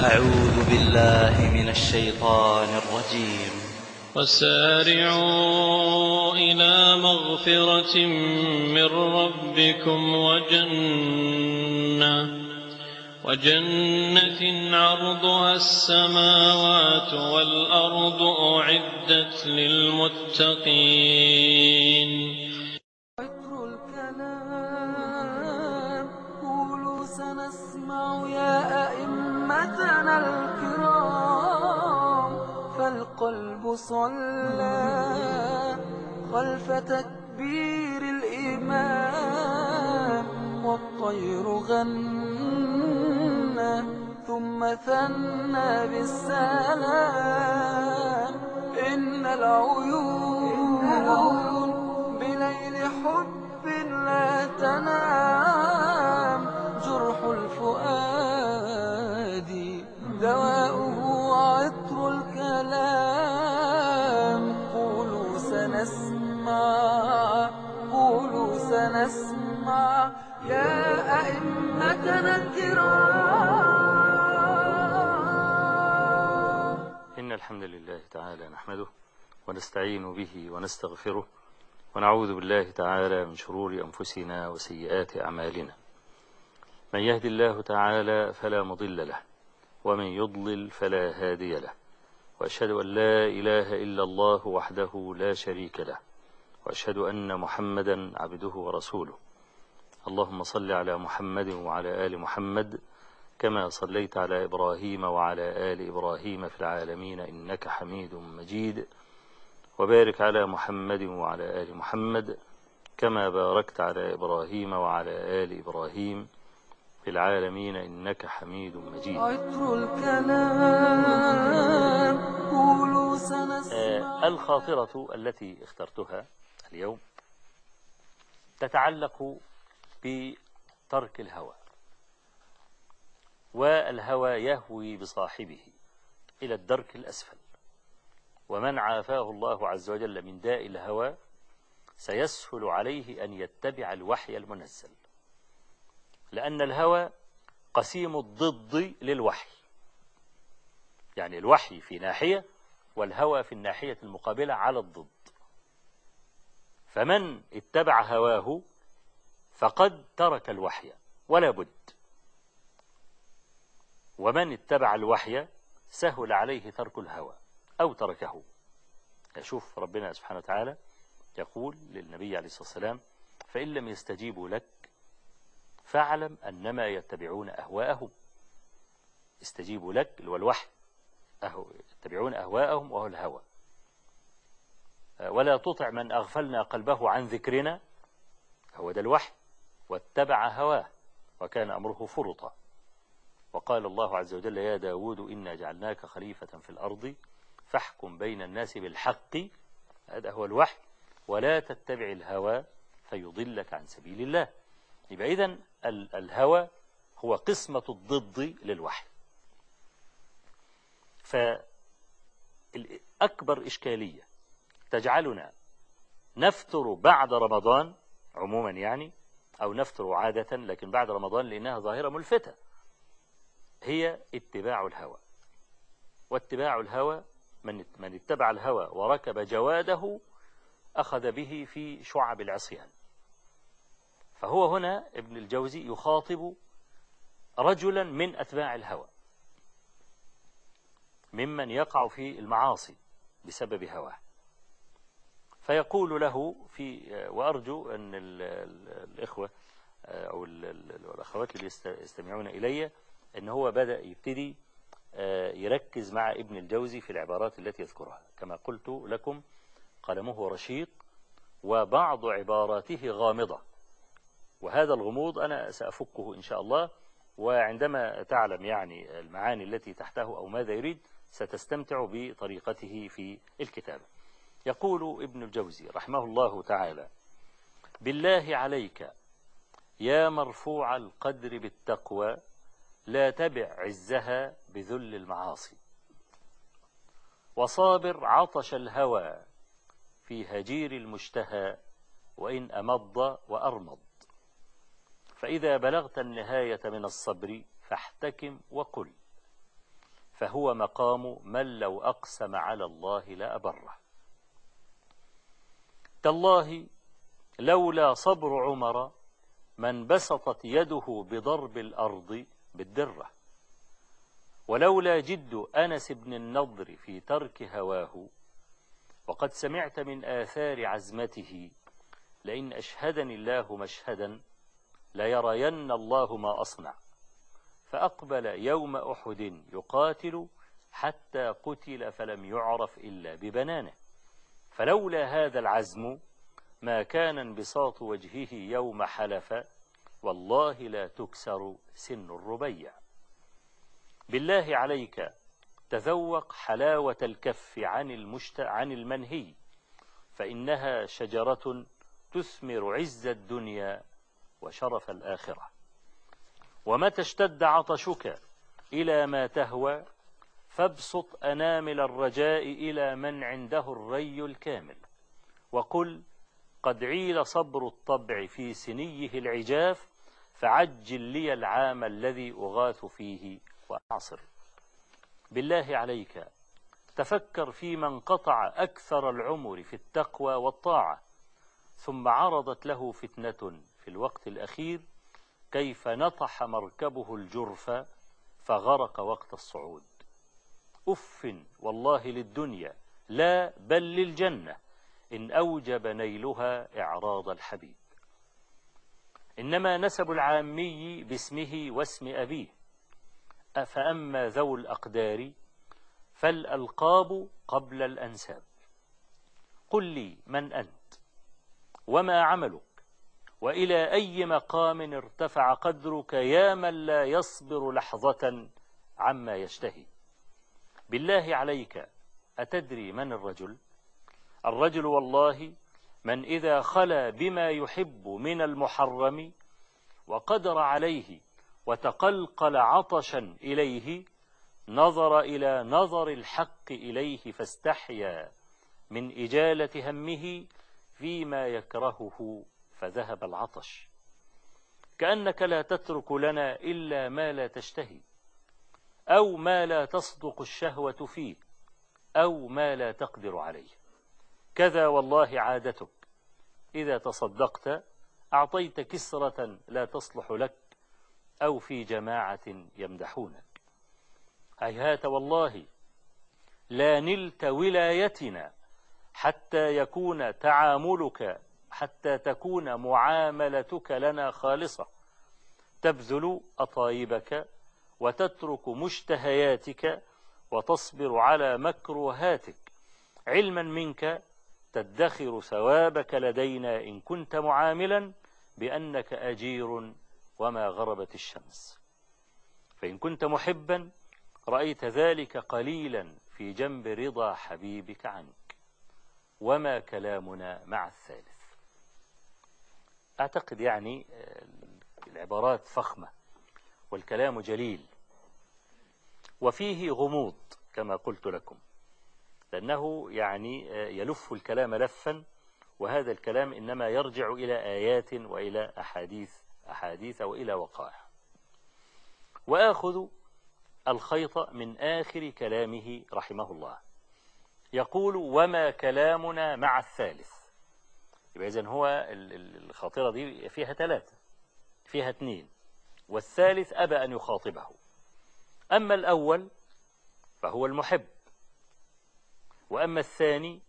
أعوذ بالله من الشيطان الرجيم. وسارعوا إلى مغفرة من ربكم وجنة وجنة عرضها السماوات والأرض أعدت للمتقين. صلى خلف تكبير الإمام والطير غنى ثم ثنى بالسلام إن العيون بليل حب لا تنام سنسمع يا أئمتنا الكرام. إن الحمد لله تعالى نحمده ونستعين به ونستغفره ونعوذ بالله تعالى من شرور أنفسنا وسيئات أعمالنا. من يهد الله تعالى فلا مضل له ومن يضلل فلا هادي له وأشهد أن لا إله إلا الله وحده لا شريك له. وأشهد أن محمدا عبده ورسوله. اللهم صل على محمد وعلى آل محمد كما صليت على إبراهيم وعلى آل إبراهيم في العالمين إنك حميد مجيد. وبارك على محمد وعلى آل محمد كما باركت على إبراهيم وعلى آل إبراهيم في العالمين إنك حميد مجيد. عطر الكلام آه، الخاطرة التي اخترتها اليوم تتعلق بترك الهوى والهوى يهوي بصاحبه إلى الدرك الأسفل ومن عافاه الله عز وجل من داء الهوى سيسهل عليه أن يتبع الوحي المنزل لأن الهوى قسيم الضد للوحي يعني الوحي في ناحية والهوى في الناحية المقابلة على الضد. فمن اتبع هواه فقد ترك الوحي ولا بد. ومن اتبع الوحي سهل عليه ترك الهوى أو تركه. يشوف ربنا سبحانه وتعالى يقول للنبي عليه الصلاة والسلام فإن لم يستجيبوا لك فاعلم أنما يتبعون أهواءهم. استجيبوا لك الوحي أهو يتبعون أهواءهم وهو الهوى. ولا تطع من أغفلنا قلبه عن ذكرنا. هو ده الوحي واتبع هواه وكان أمره فرطا. وقال الله عز وجل يا داود إنا جعلناك خليفة في الأرض فاحكم بين الناس بالحق. هذا هو الوحي. ولا تتبع الهوى فيضلك عن سبيل الله. يبقى إذن ال- الهوى هو قسمة الضد للوحي. فأكبر إشكالية تجعلنا نفتر بعد رمضان عموما يعني أو نفتر عادة لكن بعد رمضان لأنها ظاهرة ملفتة. هي اتباع الهوى. واتباع الهوى من من اتبع الهوى وركب جواده أخذ به في شعب العصيان. فهو هنا ابن الجوزي يخاطب رجلا من أتباع الهوى ممن يقع في المعاصي بسبب هواه. فيقول له في وأرجو أن ال- ال- الإخوة أو ال- ال- الأخوات اللي يست- يستمعون إلي أن هو بدأ يبتدي آه، يركز مع ابن الجوزي في العبارات التي يذكرها. كما قلت لكم قلمه رشيق وبعض عباراته غامضة. وهذا الغموض أنا سأفكه إن شاء الله وعندما تعلم يعني المعاني التي تحته أو ماذا يريد ستستمتع بطريقته في الكتابة. يقول ابن الجوزي رحمه الله تعالى بالله عليك يا مرفوع القدر بالتقوى لا تبع عزها بذل المعاصي. وصابر عطش الهوى في هجير المشتهى وإن أمض وأرمض. فإذا بلغت النهاية من الصبر فاحتكم وقل فهو مقام من لو أقسم على الله لأبره. تالله لولا صبر عمر من بسطت يده بضرب الأرض بالدرة. ولولا جد أنس بن النضر في ترك هواه وقد سمعت من آثار عزمته لئن أشهدني الله مشهدا ليرين الله ما أصنع. فأقبل يوم أحد يقاتل حتى قتل فلم يعرف إلا ببنانه. فلولا هذا العزم ما كان انبساط وجهه يوم حلف والله لا تكسر سن الربيع. بالله عليك تذوق حلاوة الكف عن, المشت... عن المنهي فإنها شجرة تثمر عز الدنيا وشرف الآخرة. ومتى اشتد عطشك إلى ما تهوى؟ فابسط أنامل الرجاء إلى من عنده الري الكامل. وقل قد عيل صبر الطبع في سنيه العجاف فعجل لي العام الذي أغاث فيه وأعصر. بالله عليك تفكر في من قطع أكثر العمر في التقوى والطاعة ثم عرضت له فتنة في الوقت الأخير كيف نطح مركبه الجرف فغرق وقت الصعود. أف والله للدنيا لا بل للجنة إن أوجب نيلها إعراض الحبيب. إنما نسب العامي باسمه واسم أبيه. أفأما ذو الأقدار فالألقاب قبل الأنساب. قل لي من أنت وما عملك وإلى أي مقام ارتفع قدرك يا من لا يصبر لحظة عما يشتهي. بالله عليك أتدري من الرجل؟ الرجل والله من إذا خلا بما يحب من المحرم وقدر عليه وتقلقل عطشا إليه نظر إلى نظر الحق إليه فاستحيا من إجالة همه فيما يكرهه فذهب العطش. كأنك لا تترك لنا إلا ما لا تشتهي. أو ما لا تصدق الشهوة فيه أو ما لا تقدر عليه. كذا والله عادتك. إذا تصدقت أعطيت كسرة لا تصلح لك أو في جماعة يمدحونك. هيهات والله لا نلت ولايتنا حتى يكون تعاملك حتى تكون معاملتك لنا خالصة. تبذل أطايبك وتترك مشتهياتك وتصبر على مكروهاتك. علما منك تدخر ثوابك لدينا إن كنت معاملا بأنك أجير وما غربت الشمس. فإن كنت محبا رأيت ذلك قليلا في جنب رضا حبيبك عنك. وما كلامنا مع الثالث. أعتقد يعني العبارات فخمة والكلام جليل. وفيه غموض كما قلت لكم. لأنه يعني يلف الكلام لفا وهذا الكلام إنما يرجع إلى آيات وإلى أحاديث أحاديث وإلى وقائع. وآخذ الخيط من آخر كلامه رحمه الله. يقول وما كلامنا مع الثالث. يبقى إذن هو الخاطرة دي فيها ثلاثة فيها اثنين. والثالث أبى أن يخاطبه. أما الأول فهو المحب وأما الثاني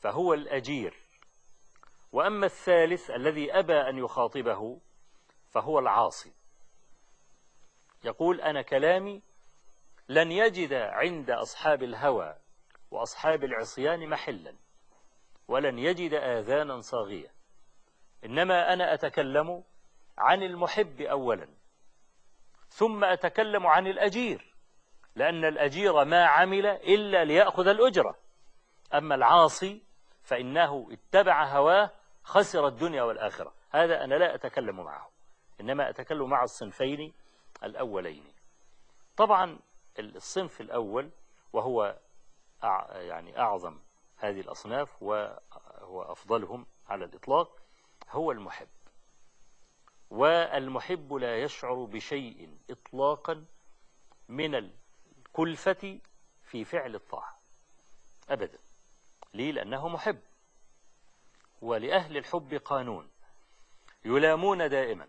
فهو الأجير وأما الثالث الذي أبى أن يخاطبه فهو العاصي. يقول أنا كلامي لن يجد عند أصحاب الهوى وأصحاب العصيان محلا ولن يجد آذانا صاغية إنما أنا أتكلم عن المحب أولا. ثم أتكلم عن الأجير لأن الأجير ما عمل إلا ليأخذ الأجرة. أما العاصي فإنه اتبع هواه خسر الدنيا والآخرة. هذا أنا لا أتكلم معه إنما أتكلم مع الصنفين الأولين. طبعا الصنف الأول وهو يعني أعظم هذه الأصناف وهو أفضلهم على الإطلاق هو المحب. والمحب لا يشعر بشيء إطلاقا من الكلفة في فعل الطاعة. أبدا. ليه؟ لأنه محب. ولأهل الحب قانون. يلامون دائما.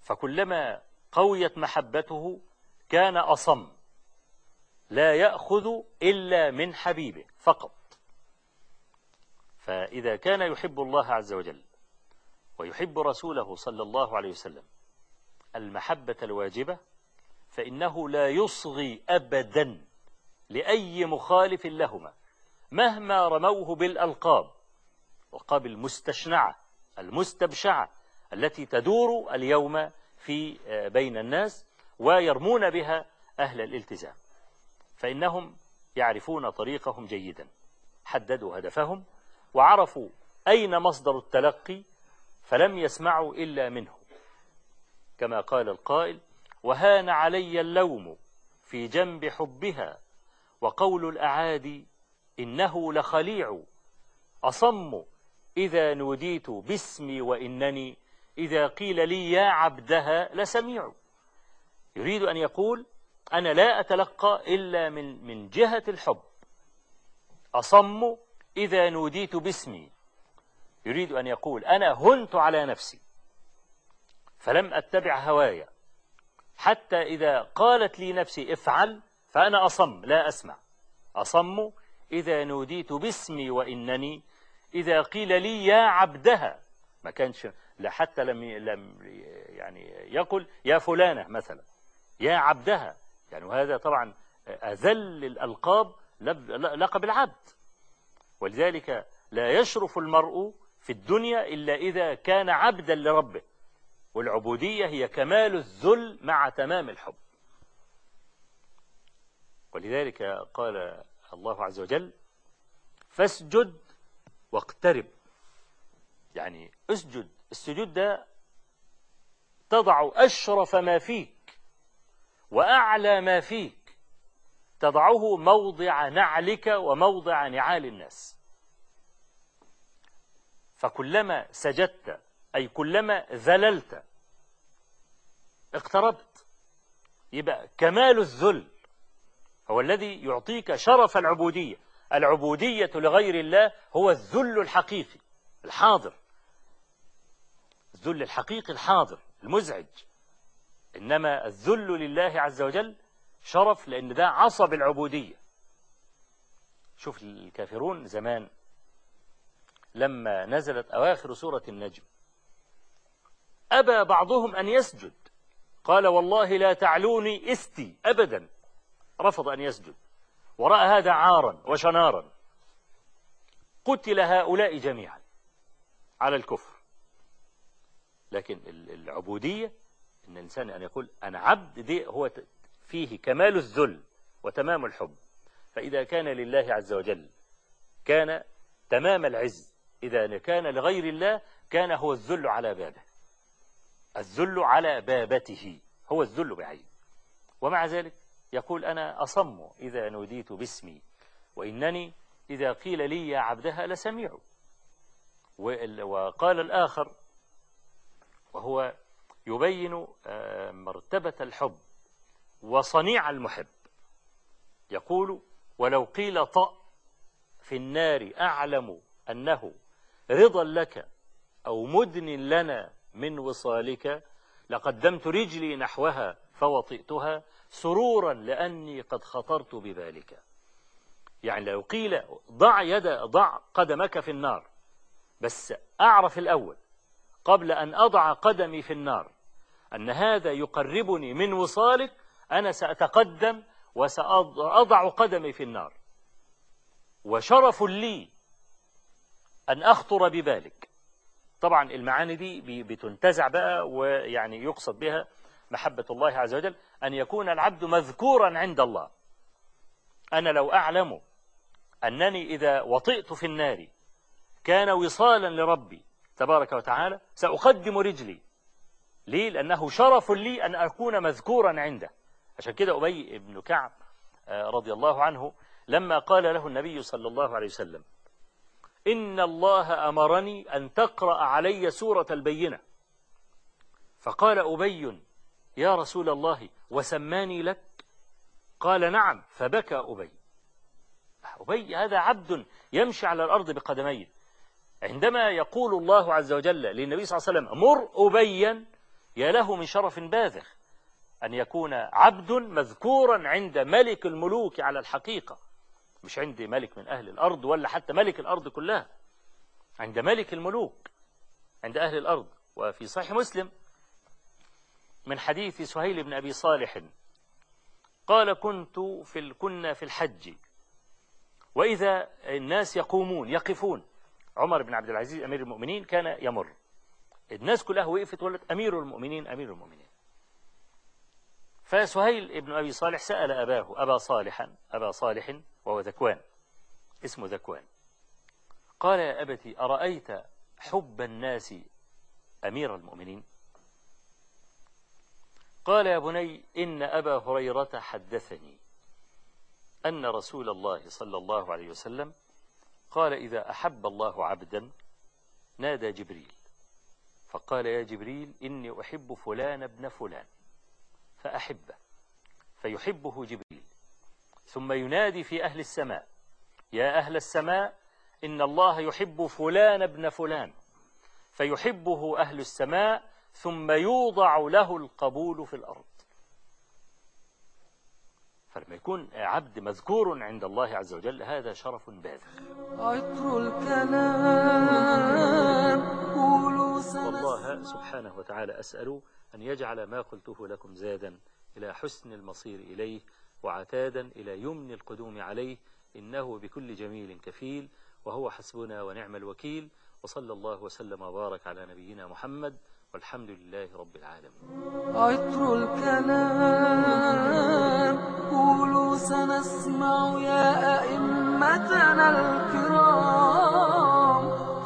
فكلما قويت محبته كان أصم. لا يأخذ إلا من حبيبه فقط. فإذا كان يحب الله عز وجل ويحب رسوله صلى الله عليه وسلم المحبة الواجبة فإنه لا يصغي أبدا لأي مخالف لهما مهما رموه بالألقاب وقاب المستشنعة المستبشعة التي تدور اليوم في بين الناس ويرمون بها أهل الالتزام. فإنهم يعرفون طريقهم جيدا حددوا هدفهم وعرفوا أين مصدر التلقي فلم يسمعوا إلا منه. كما قال القائل وهان علي اللوم في جنب حبها وقول الأعادي إنه لخليع أصم إذا نوديت باسمي وإنني إذا قيل لي يا عبدها لسميع يريد أن يقول أنا لا أتلقى إلا من من جهة الحب أصم إذا نوديت باسمي يريد أن يقول أنا هنت على نفسي فلم أتبع هوايا حتى إذا قالت لي نفسي افعل فأنا أصم لا أسمع. أصم إذا نوديت باسمي وإنني إذا قيل لي يا عبدها ما كانش حتى لم لم يعني يقل يا فلانة مثلا يا عبدها. يعني وهذا طبعا أذل الألقاب لقب العبد. ولذلك لا يشرف المرء في الدنيا إلا إذا كان عبدا لربه. والعبودية هي كمال الذل مع تمام الحب. ولذلك قال الله عز وجل فاسجد واقترب. يعني اسجد السجود ده تضع أشرف ما فيك وأعلى ما فيك تضعه موضع نعلك وموضع نعال الناس. فكلما سجدت أي كلما ذللت اقتربت. يبقى كمال الذل هو الذي يعطيك شرف العبودية. العبودية لغير الله هو الذل الحقيقي الحاضر. الذل الحقيقي الحاضر المزعج. إنما الذل لله عز وجل شرف لأن ده عصب العبودية. شوف الكافرون زمان لما نزلت أواخر سورة النجم. أبى بعضهم أن يسجد. قال والله لا تعلوني إستي أبدا. رفض أن يسجد. ورأى هذا عارا وشنارا. قتل هؤلاء جميعا على الكفر. لكن العبودية إن الإنسان أن يقول أنا عبد دي هو فيه كمال الذل وتمام الحب. فإذا كان لله عز وجل كان تمام العز. إذا كان لغير الله كان هو الذل على بابه. الذل على بابته. هو الذل بعين. ومع ذلك يقول أنا أصم إذا نوديت باسمي وإنني إذا قيل لي يا عبدها لسميع. وقال الآخر وهو يبين آه، مرتبة الحب وصنيع المحب. يقول ولو قيل طأ في النار أعلم أنه رضا لك أو مدن لنا من وصالك لقدمت رجلي نحوها فوطئتها سرورا لأني قد خطرت بذلك يعني لو قيل ضع يد ضع قدمك في النار بس أعرف الأول قبل أن أضع قدمي في النار أن هذا يقربني من وصالك أنا سأتقدم وسأضع قدمي في النار. وشرف لي أن أخطر ببالك. طبعا المعاني دي بتنتزع بقى ويعني يقصد بها محبة الله عز وجل أن يكون العبد مذكورا عند الله. أنا لو أعلم أنني إذا وطئت في النار كان وصالا لربي تبارك وتعالى سأقدم رجلي. ليه؟ لأنه شرف لي أن أكون مذكورا عنده. عشان كده أبي بن كعب آه، رضي الله عنه لما قال له النبي صلى الله عليه وسلم إن الله أمرني أن تقرأ علي سورة البينة. فقال أبي يا رسول الله وسماني لك؟ قال نعم فبكى أبي. أبي هذا عبد يمشي على الأرض بقدميه. عندما يقول الله عز وجل للنبي صلى الله عليه وسلم مر أبيا يا له من شرف باذخ. أن يكون عبد مذكورا عند ملك الملوك على الحقيقة. مش عند ملك من أهل الأرض ولا حتى ملك الأرض كلها عند ملك الملوك عند أهل الأرض. وفي صحيح مسلم من حديث سهيل بن أبي صالح قال كنت في ال... كنا في الحج وإذا الناس يقومون يقفون عمر بن عبد العزيز أمير المؤمنين كان يمر. الناس كلها وقفت وقالت أمير المؤمنين أمير المؤمنين. فسهيل بن أبي صالح سأل أباه أبا صالحا أبا صالح وهو ذكوان. اسمه ذكوان. قال يا أبتي أرأيت حب الناس أمير المؤمنين؟ قال يا بني إن أبا هريرة حدثني أن رسول الله صلى الله عليه وسلم قال إذا أحب الله عبدا نادى جبريل. فقال يا جبريل إني أحب فلان ابن فلان. فأحبه فيحبه جبريل. ثم ينادي في أهل السماء يا أهل السماء إن الله يحب فلان ابن فلان. فيحبه أهل السماء ثم يوضع له القبول في الأرض. فلما يكون عبد مذكور عند الله عز وجل هذا شرف باذخ عطر الكلام والله سبحانه وتعالى أسأل أن يجعل ما قلته لكم زادا إلى حسن المصير إليه وعتادا إلى يمن القدوم عليه إنه بكل جميل كفيل وهو حسبنا ونعم الوكيل وصلى الله وسلم وبارك على نبينا محمد والحمد لله رب العالمين. عطر الكلام قولوا سنسمع يا أئمتنا الكرام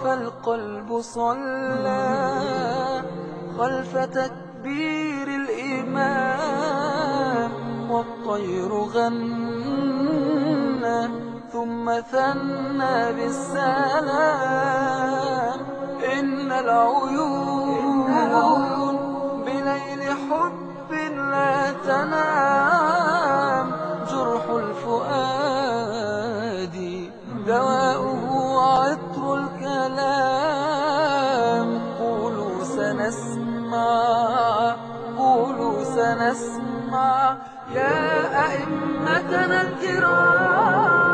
فالقلب صلى خلف تكبير تكبير الإمام والطير غنى ثم ثنى بالسلام. إن العيون بليل حب لا تنام. أسمع يا أئمتنا الكرام.